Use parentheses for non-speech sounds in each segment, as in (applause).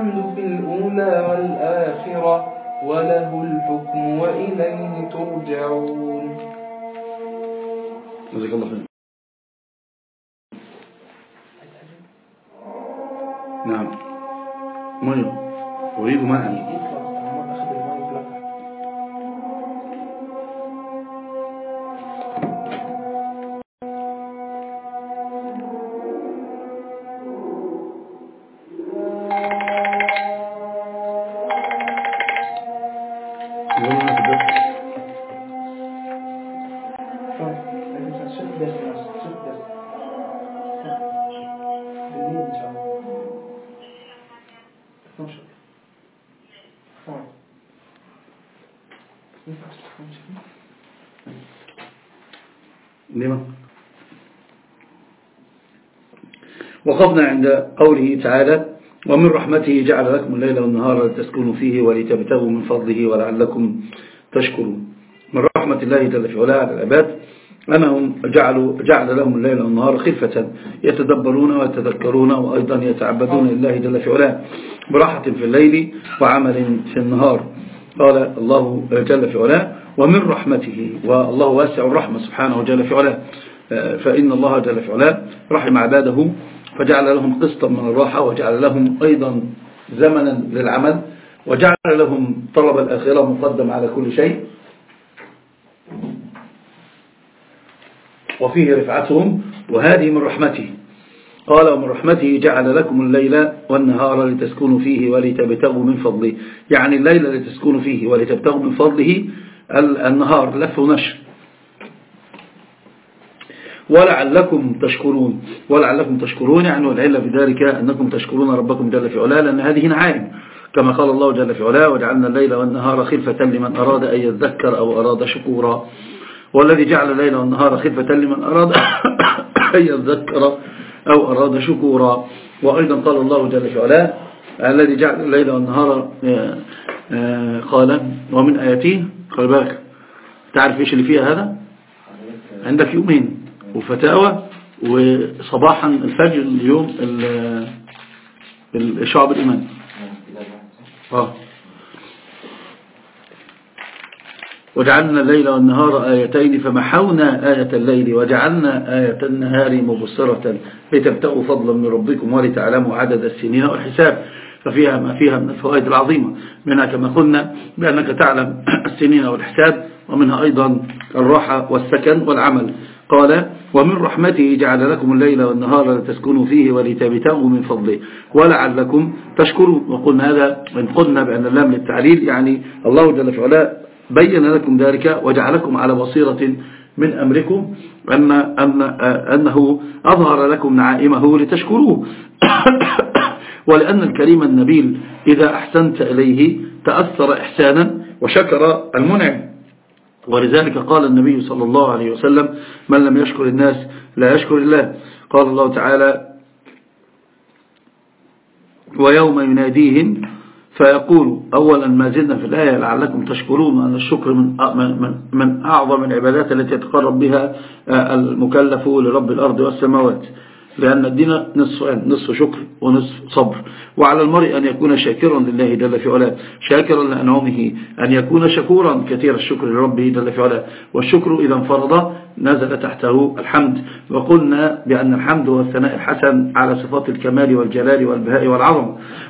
الحمد في الأولى والآخرة وله الحكم وإليه ترجعون. جزاك الله خير. نعم. ماء أريد ماء وقفنا عند قوله تعالى ومن رحمته جعل لكم الليل والنهار لتسكنوا فيه ولتبتغوا من فضله ولعلكم تشكرون. من رحمة الله جل في علاه على العباد أنهم جعلوا جعل لهم الليل والنهار خفة يتدبرون ويتذكرون وأيضا يتعبدون لله جل في علاه براحة في الليل وعمل في النهار. قال الله جل في علاه ومن رحمته والله واسع الرحمة سبحانه جل في علاه. فإن الله جل في علاه رحم عباده فجعل لهم قسطا من الراحة وجعل لهم أيضا زمنا للعمل وجعل لهم طلب الآخرة مقدم على كل شيء. وفيه رفعتهم وهذه من رحمته. قال ومن رحمته جعل لكم الليل والنهار لتسكنوا فيه ولتبتغوا من فضله. يعني الليل لتسكنوا فيه ولتبتغوا من فضله النهار لف ونشر ولعلكم تشكرون ولعلكم تشكرون يعني والعلة بذلك أنكم تشكرون ربكم جل في علاه لأن هذه نعائم. كما قال الله جل في علاه وجعلنا الليل والنهار خلفة لمن أراد أن يذكر أو أراد شكورا. والذي جعل الليل والنهار خلفة لمن أراد (coughs) أن يذكر أو أراد شكورا. وأيضا قال الله جل في علاه الذي جعل الليل والنهار آه، آه، قال ومن آياته. قال بالك. تعرف إيش اللي فيها هذا؟ عندك يومين. وفتاوى وصباحا الفجر اليوم الشعب الإيمان. آه. وجعلنا الليل والنهار آيتين فمحونا آية الليل وجعلنا آية النهار مبصرة لتبتغوا فضلا من ربكم ولتعلموا عدد السنين والحساب ففيها ما فيها من الفوائد العظيمة. منها كما قلنا بأنك تعلم السنين والحساب ومنها أيضا الراحة والسكن والعمل. قال ومن رحمته جعل لكم الليل والنهار لتسكنوا فيه ولتبتغوا من فضله. ولعلكم تشكروا وقلنا هذا من قلنا بأن اللام للتعليل يعني الله جل في بين لكم ذلك وجعلكم على بصيرة من أمركم أن أن أنه أظهر لكم نعائمه لتشكروه. (coughs) ولأن الكريم النبيل إذا أحسنت إليه تأثر إحسانا وشكر المنعم. ولذلك قال النبي صلى الله عليه وسلم من لم يشكر الناس لا يشكر الله. قال الله تعالى ويوم يناديهم فيقول أولا ما زلنا في الآية لعلكم تشكرون أن الشكر من من من أعظم العبادات التي يتقرب بها المكلف لرب الأرض والسماوات. لأن الدين نصفان نصف شكر ونصف صبر. وعلى المرء أن يكون شاكرا لله جل في علاه. شاكرا لأنعمه أن يكون شكورا. كثير الشكر لربه جل في علاه. والشكر إذا انفرض نزل تحته الحمد. وقلنا بأن الحمد هو الثناء الحسن على صفات الكمال والجلال والبهاء والعظم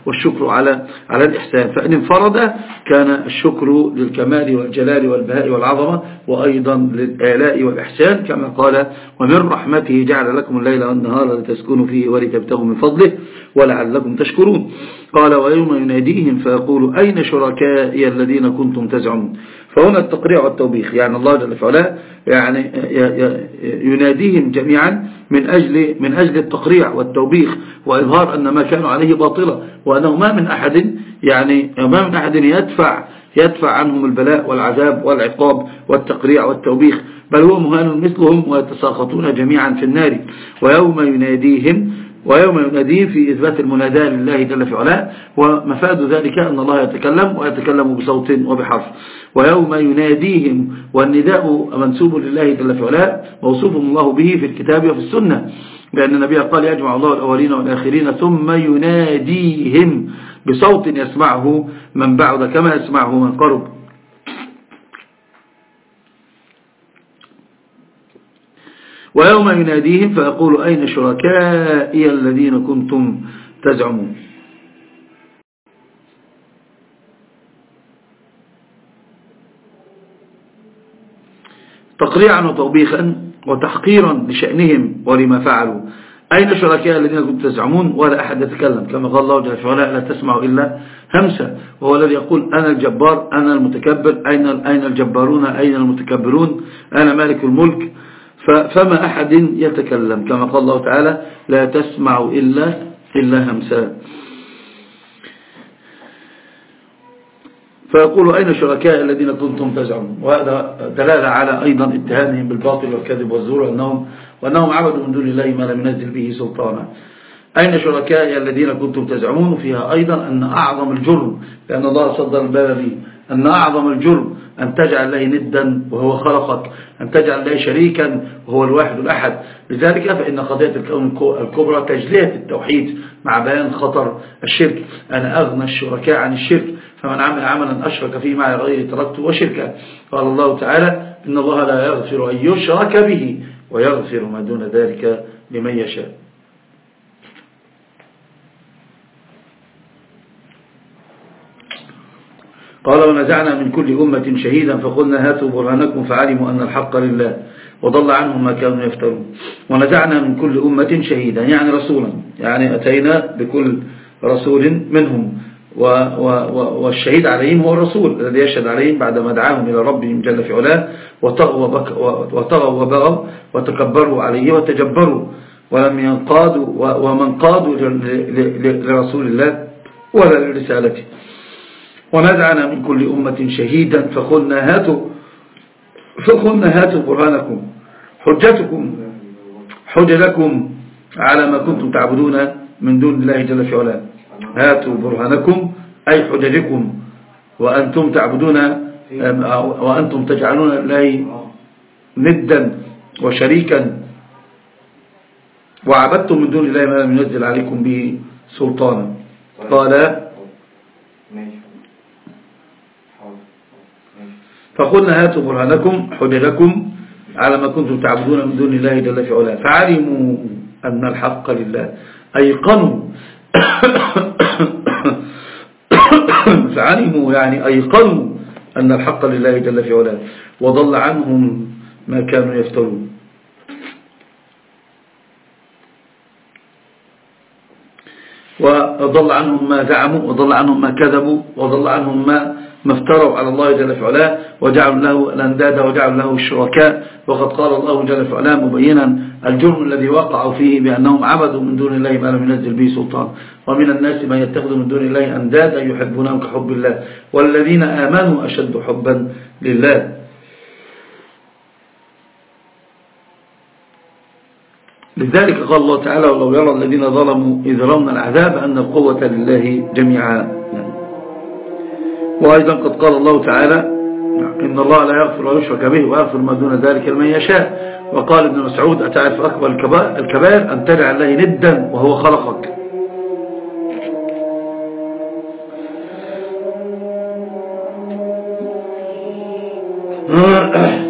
والشكر على على الإحسان. فإن انفرد كان الشكر للكمال والجلال والبهاء والعظمة وأيضا للآلاء والإحسان كما قال ومن رحمته جعل لكم الليل والنهار لتسكنوا فيه ولتبتغوا من فضله ولعلكم تشكرون. قال ويوم يناديهم فيقول أين شركائي الذين كنتم تزعمون؟ فهنا التقريع والتوبيخ. يعني الله جل وعلا يعني يناديهم جميعا من أجل, من أجل التقريع والتوبيخ وإظهار أن ما كانوا عليه باطلة وأنه ما من أحد يعني ما من أحد يدفع يدفع عنهم البلاء والعذاب والعقاب والتقريع والتوبيخ. بل هو مهان مثلهم ويتساقطون جميعا في النار. ويوم يناديهم ويوم يناديه في إثبات المناداة لله جل في علاه ومفاد ذلك أن الله يتكلم ويتكلم بصوت وبحرف. ويوم يناديهم والنداء منسوب لله جل في علاه موصوف الله به في الكتاب وفي السنة. لأن النبي قال يجمع الله الأولين والآخرين ثم يناديهم بصوت يسمعه من بعد كما يسمعه من قرب. ويوم يناديهم فيقول أين شركائي الذين كنتم تزعمون؟ تقريعا وتوبيخا وتحقيرا لشأنهم ولما فعلوا. أين شركاء الذين كنتم تزعمون؟ ولا أحد يتكلم. كما قال الله جل وعلا لا تسمع إلا همسة. وهو الذي يقول أنا الجبار أنا المتكبر. أين أين الجبارون؟ أين المتكبرون؟ أنا مالك الملك. فما أحد يتكلم. كما قال الله تعالى لا تسمع إلا إلا همسة فيقول أين شركاء الذين كنتم تزعمون؟ وهذا دلالة على أيضا اتهامهم بالباطل والكذب والزور وأنهم, وأنهم عبدوا من دون الله ما لم ينزل به سلطانا. أين شركاء الذين كنتم تزعمون؟ فيها أيضا أن أعظم الجرم لأن الله صدر الباب أن أعظم الجرم أن تجعل له ندا وهو خلقك أن تجعل له شريكا وهو الواحد الأحد. لذلك فإن قضية الكون الكبرى تجلية التوحيد مع بيان خطر الشرك. أنا أغنى الشركاء عن الشرك فمن عمل عملا أشرك فيه مع غيره تركته وشركا. قال الله تعالى إن الله لا يغفر أن يشرك به ويغفر ما دون ذلك لمن يشاء. قال ونزعنا من كل أمة شهيدا فقلنا هاتوا برهانكم فعلموا أن الحق لله وضل عنهم ما كانوا يفترون. ونزعنا من كل أمة شهيدا يعني رسولا يعني أتينا بكل رسول منهم. والشهيد عليهم هو الرسول الذي يشهد عليهم بعدما دعاهم إلى ربهم جل في علاه وطغوا وبغوا وتكبروا عليه وتجبروا. ولم ينقادوا ومن قادوا لرسول الله ولا لرسالته. ونزعنا من كل أمة شهيدا فقلنا هاتوا فقلنا هاتوا برهانكم حجتكم حجلكم على ما كنتم تعبدون من دون الله جل في علاه. هاتوا برهانكم أي حججكم وأنتم تعبدون وأنتم تجعلون الله ندا وشريكا. وعبدتم من دون الله ما لم ينزل عليكم به سلطانا قال فقلنا هاتوا برهانكم حججكم على ما كنتم تعبدون من دون الله جل في علاه. فعلموا أن الحق لله. أيقنوا. (coughs) فعلموا يعني أيقنوا أن الحق لله جل في علاه. وضل عنهم ما كانوا يفترون. وضل عنهم ما زعموا وضل عنهم ما كذبوا وضل عنهم ما ما افتروا على الله جل في وجعلوا له الأنداد وجعلوا له الشركاء. وقد قال الله جل في مبينا الجرم الذي وقعوا فيه بأنهم عبدوا من دون الله ما لم ينزل به سلطان. ومن الناس من يتخذ من دون الله أندادا يحبونهم كحب الله. والذين آمنوا أشد حبا لله. لذلك قال الله تعالى ولو يرى الذين ظلموا إذ رون العذاب أن القوة لله جميعا. وأيضا قد قال الله تعالى إن الله لا يغفر ويشرك به ويغفر ما دون ذلك لمن يشاء. وقال ابن مسعود أتعرف أكبر الكبائر؟ أن تدع الله ندا وهو خلقك. (clears throat)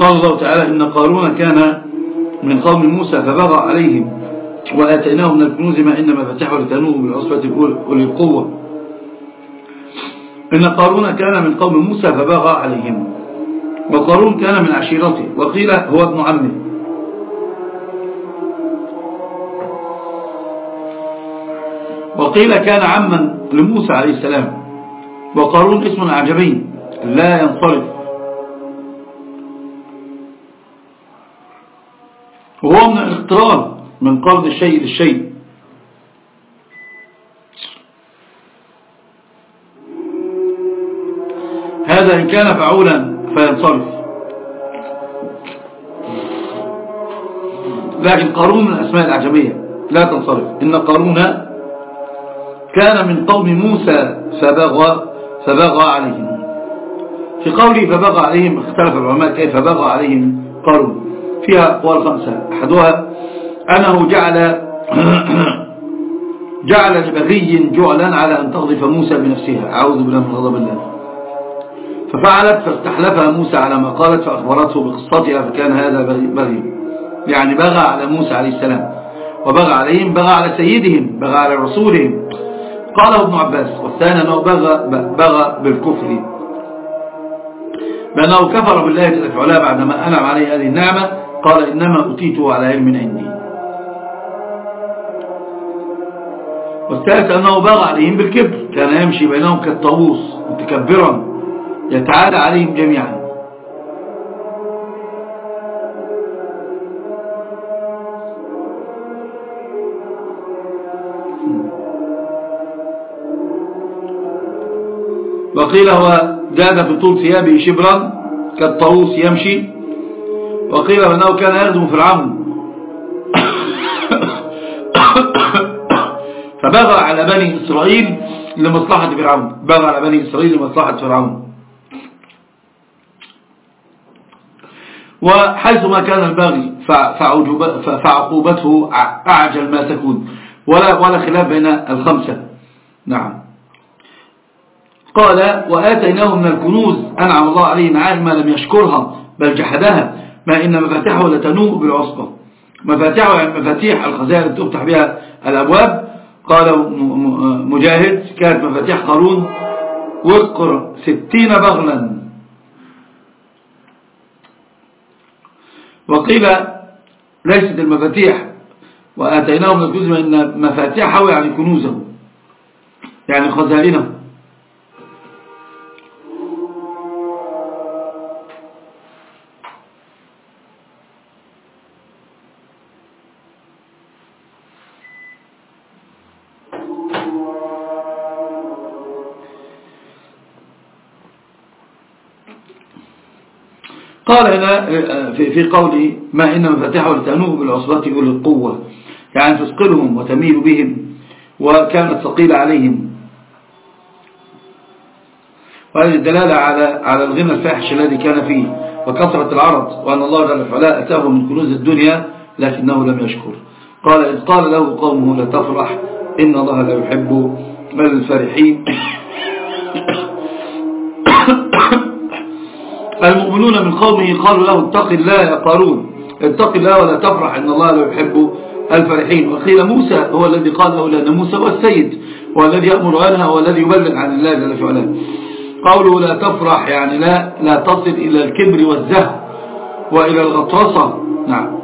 قال الله تعالى إن قارون كان من قوم موسى فبغى عليهم وآتيناه من الكنوز ما إن مفاتحه لتنوه بالعصبة أولي القوة. إن قارون كان من قوم موسى فبغى عليهم وقارون كان من عشيرته. وقيل هو ابن عمه. وقيل كان عما لموسى عليه السلام. وقارون اسم عجبي لا ينصرف وهو من الاقتراب من قرض الشيء للشيء. هذا إن كان فعولا فينصرف. لكن قارون من الأسماء الأعجمية لا تنصرف. إن قارون كان من قوم موسى فبغى, فبغى عليهم. في قوله فبغى عليهم اختلف العلماء كيف بغى عليهم قارون. فيها أقوال خمسة. أحدها أنه جعل (clears throat) جعل لبغي جعلا على أن تغضف موسى بنفسها. أعوذ بالله من غضب الله. ففعلت فاستحلفها موسى على ما قالت فأخبرته بقصتها فكان هذا بغي يعني بغى على موسى عليه السلام. وبغى عليهم بغى على سيدهم بغى على رسولهم. قاله ابن عباس والثاني أنه بغى, بغى بالكفر. بأنه كفر بالله جل في بعدما أنعم عليه هذه النعمة. قال إنما أتيته على علم عندي. والثالث أنه بغى عليهم بالكبر كان يمشي بينهم كالطاووس متكبرا يتعالى عليهم جميعا. وقيل هو جاد في طول ثيابه شبرا كالطاووس يمشي وقيل أنه كان يخدم فرعون. (coughs) فبغى على بني إسرائيل لمصلحة فرعون. بغى على بني إسرائيل لمصلحة فرعون. وحيث ما كان الباغي فعقوبته أعجل ما تكون. ولا, ولا خلاف بين الخمسة. نعم. قال وآتيناه من الكنوز. أنعم الله عليه نعم ما لم يشكرها بل جحدها. ما إن مفاتحه لتنوء بالعصبة. مفاتحه يعني مفاتيح الخزائن تفتح بها الأبواب. قال مجاهد كانت مفاتيح قارون. وقر ستين بغلا. وقيل ليست المفاتيح وآتيناه من الكنوز إن مفاتيحه يعني كنوزه يعني خزائنه. قال هنا في, قولي ما إن مفاتحه لتأنوه بالعصبات أولي القوة يعني تثقلهم وتميل بهم وكانت ثقيلة عليهم. وهذه الدلالة على على الغنى الفاحش الذي كان فيه وكثرة العرض وأن الله جل وعلا أتاه من كنوز الدنيا لكنه لم يشكر. قال إذ قال له قومه لا تفرح إن الله لا يحب الفرحين. (coughs) المؤمنون من قومه قالوا له اتق الله يا قارون. اتق الله ولا تفرح إن الله لا يحب الفرحين. وقيل موسى هو الذي قال له لأن موسى هو السيد هو الذي يأمر عنها هو الذي يبلغ عن الله جل وعلا. قوله لا تفرح يعني لا لا تصل إلى الكبر والزهر وإلى الغطرسة. نعم.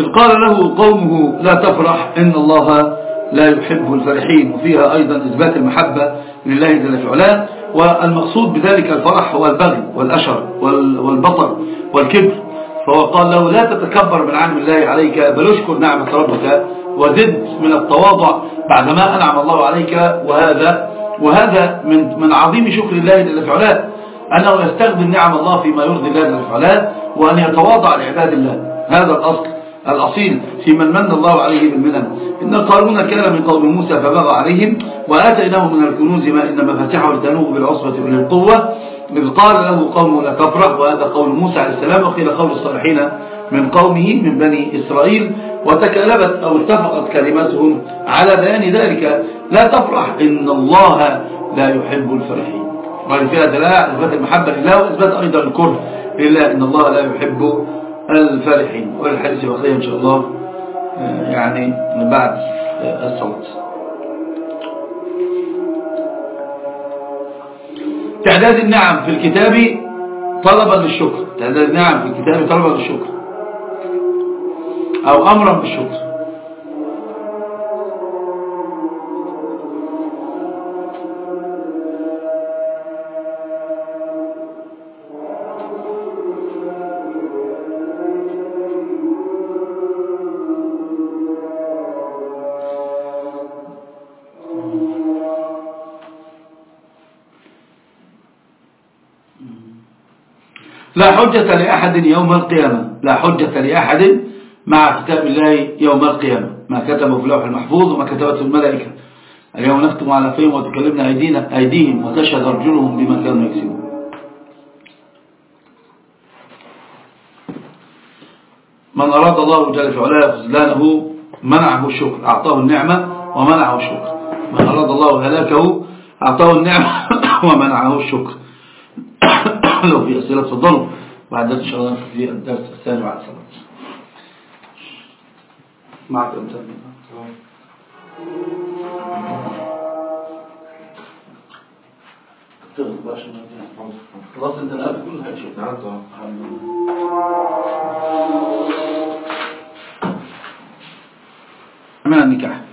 إذ قال له قومه لا تفرح إن الله لا يحب الفرحين. وفيها أيضا إثبات المحبة لله جل وعلا والمقصود بذلك الفرح هو البغي والأشر والبطر والكبر. فهو قال له لا تتكبر من عالم الله عليك بل اشكر نعمة ربك وزد من التواضع بعدما أنعم الله عليك. وهذا وهذا من من عظيم شكر الله جل وعلا أنه يستخدم نعم الله فيما يرضي الله جل وعلا وأن يتواضع لعباد الله. هذا الأصل. الأصيل في من من الله عليه بالمنن إن قارون كان من قوم موسى فبغى عليهم وآتيناه من الكنوز ما إن مفاتحه لتنوه بالعصبة من القوة. إذ قال له قوم لا تفرح وهذا قول موسى عليه السلام وقيل قول الصالحين من قومه من بني إسرائيل. وتكالبت أو اتفقت كلمتهم على بيان ذلك لا تفرح إن الله لا يحب الفرحين. وهذه فيها دلاء إثبات المحبة لله وإثبات أيضا الكره لله إن الله لا يحب الفرحين والحديث وقيا إن شاء الله آه، يعني بعد آه، الصلاة تعداد النعم في الكتاب طلبا للشكر. تعداد النعم في الكتاب طلبا للشكر. أو أمرا بالشكر. لا حجة لأحد يوم القيامة. لا حجة لأحد مع كتاب الله يوم القيامة. ما كتبه في اللوح المحفوظ وما كتبته الملائكة. اليوم نختم على فيهم وتكلمنا أيدينا أيديهم وتشهد أرجلهم بما كانوا يكسبون. من أراد الله جل في علاه خذلانه منعه الشكر أعطاه النعمة ومنعه الشكر. من أراد الله هلاكه أعطاه النعمة (coughs) ومنعه الشكر. لو في أسئلة تفضلوا. بعد إن شاء الله في الدرس الثاني بعد الصلاه معك أنت. خلاص أنت الاب كل حاجة. نعم طبعا. الحمد لله النكاح؟